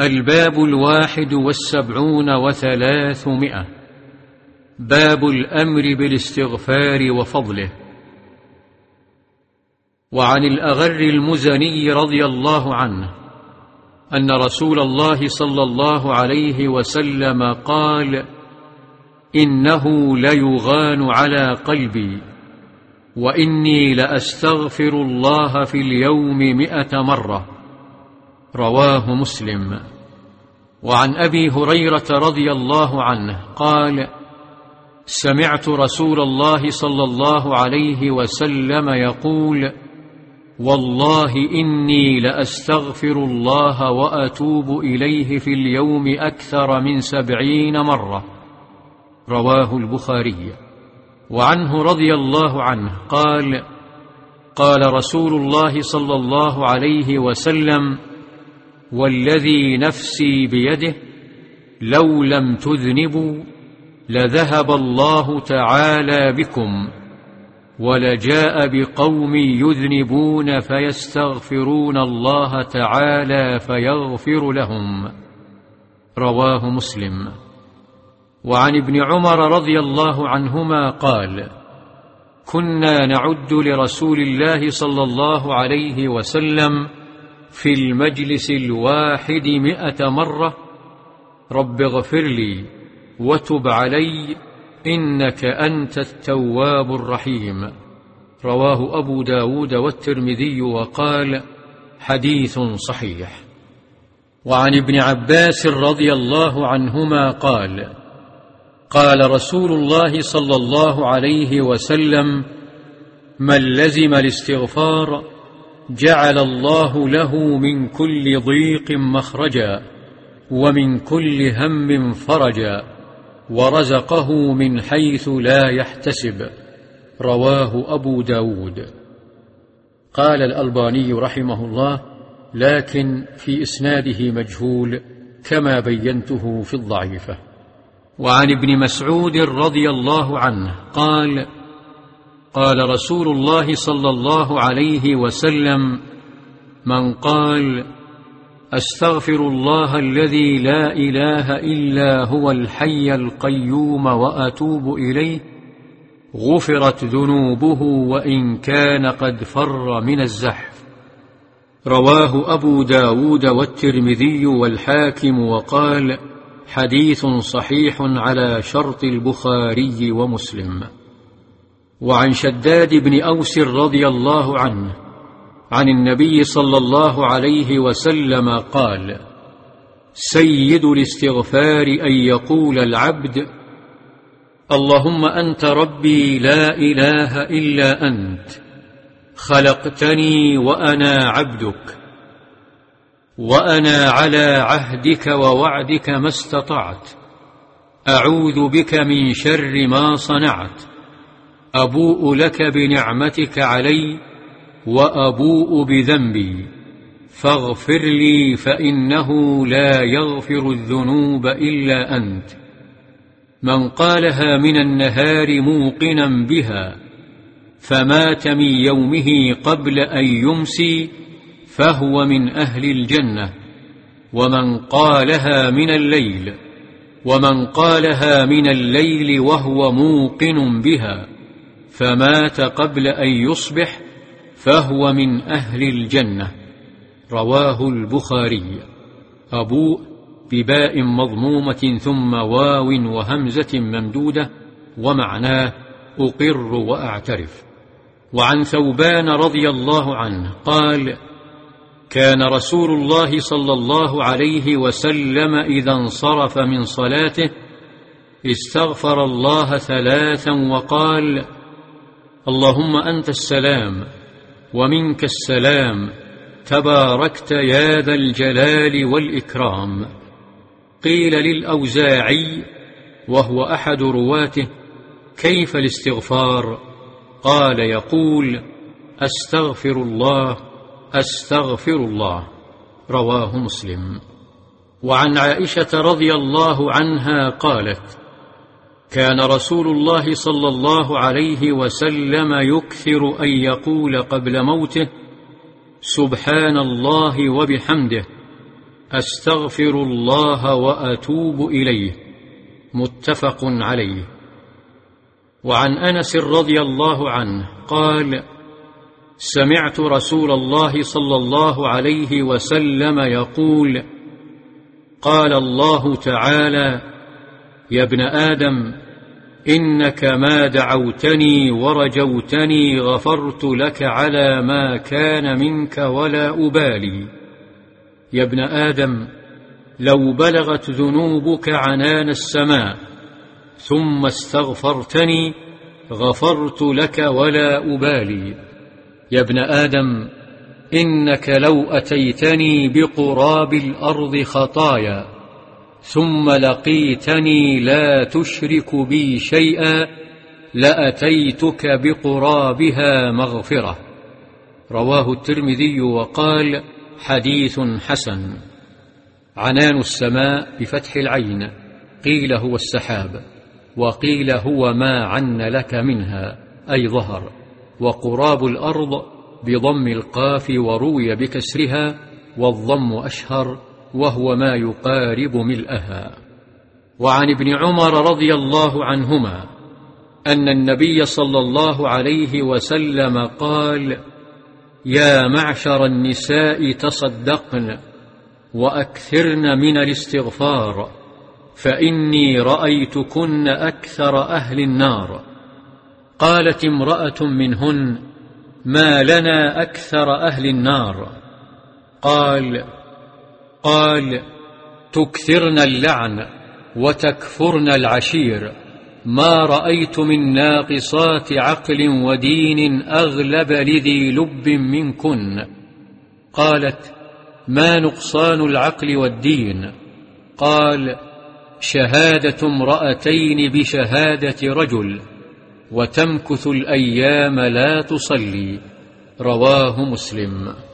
الباب الواحد والسبعون وثلاثمائة. باب الأمر بالاستغفار وفضله. وعن الأغر المزني رضي الله عنه أن رسول الله صلى الله عليه وسلم قال إنه ليغان على قلبي وإني لأستغفر الله في اليوم مئة مرة. رواه مسلم. وعن أبي هريرة رضي الله عنه قال سمعت رسول الله صلى الله عليه وسلم يقول والله إني لأستغفر الله وأتوب إليه في اليوم أكثر من سبعين مرة. رواه البخاري. وعنه رضي الله عنه قال قال رسول الله صلى الله عليه وسلم والذي نفسي بيده لو لم تذنبوا لذهب الله تعالى بكم ولجاء بقوم يذنبون فيستغفرون الله تعالى فيغفر لهم. رواه مسلم. وعن ابن عمر رضي الله عنهما قال كنا نعد لرسول الله صلى الله عليه وسلم في المجلس الواحد مئة مرة رب اغفر لي وتب علي إنك أنت التواب الرحيم. رواه أبو داود والترمذي وقال حديث صحيح. وعن ابن عباس رضي الله عنهما قال قال رسول الله صلى الله عليه وسلم من لزم الاستغفار جعل الله له من كل ضيق مخرجا ومن كل هم فرجا ورزقه من حيث لا يحتسب. رواه أبو داود. قال الألباني رحمه الله لكن في إسناده مجهول كما بينته في الضعيفة. وعن ابن مسعود رضي الله عنه قال قال رسول الله صلى الله عليه وسلم من قال أستغفر الله الذي لا إله إلا هو الحي القيوم وأتوب إليه غفرت ذنوبه وإن كان قد فر من الزحف. رواه أبو داود والترمذي والحاكم وقال حديث صحيح على شرط البخاري ومسلم. وعن شداد بن أوس رضي الله عنه عن النبي صلى الله عليه وسلم قال سيد الاستغفار أن يقول العبد اللهم أنت ربي لا إله إلا أنت خلقتني وأنا عبدك وأنا على عهدك ووعدك ما استطعت أعوذ بك من شر ما صنعت. أبوء لك بنعمتك علي وأبوء بذنبي. فاغفر لي فإنه لا يغفر الذنوب إلا أنت. من قالها من النهار موقنا بها فمات من يومه قبل أن يمسي فهو من أهل الجنة. ومن قالها من الليل ومن قالها من الليل وهو موقن بها. فمات قبل أن يصبح فهو من أهل الجنة. رواه البخاري. أبوء بباء مضمومة ثم واو وهمزة ممدودة ومعناه أقر وأعترف. وعن ثوبان رضي الله عنه قال كان رسول الله صلى الله عليه وسلم إذا انصرف من صلاته استغفر الله ثلاثا وقال اللهم أنت السلام ومنك السلام تباركت يا ذا الجلال والإكرام قيل للأوزاعي وهو أحد رواته كيف الاستغفار قال يقول أستغفر الله أستغفر الله رواه مسلم وعن عائشة رضي الله عنها قالت كان رسول الله صلى الله عليه وسلم يكثر أن يقول قبل موته سبحان الله وبحمده أستغفر الله وأتوب إليه متفق عليه. وعن أنس رضي الله عنه قال سمعت رسول الله صلى الله عليه وسلم يقول قال الله تعالى يا ابن آدم إنك ما دعوتني ورجوتني غفرت لك على ما كان منك ولا أبالي. يا ابن آدم لو بلغت ذنوبك عنان السماء ثم استغفرتني غفرت لك ولا أبالي. يا ابن آدم إنك لو أتيتني بقراب الأرض خطايا ثم لقيتني لا تشرك بي شيئا لأتيتك بقرابها مغفرة. رواه الترمذي وقال حديث حسن. عنان السماء بفتح العين. قيل هو السحاب وقيل هو ما عن لك منها أي ظهر. وقراب الأرض بضم القاف وروي بكسرها والضم أشهر. وهو ما يقارب ملئها وعن ابن عمر رضي الله عنهما أن النبي صلى الله عليه وسلم قال يا معشر النساء تصدقن وأكثرن من الاستغفار فإني رأيتكن أكثر أهل النار. قالت امرأة منهن ما لنا أكثر أهل النار. قال قال تكثرن اللعن وتكفرن العشير. ما رأيت من ناقصات عقل ودين أغلب لذي لب منكن. قالت ما نقصان العقل والدين؟ قال شهادة امرأتين بشهادة رجل وتمكث الأيام لا تصلي. رواه مسلم.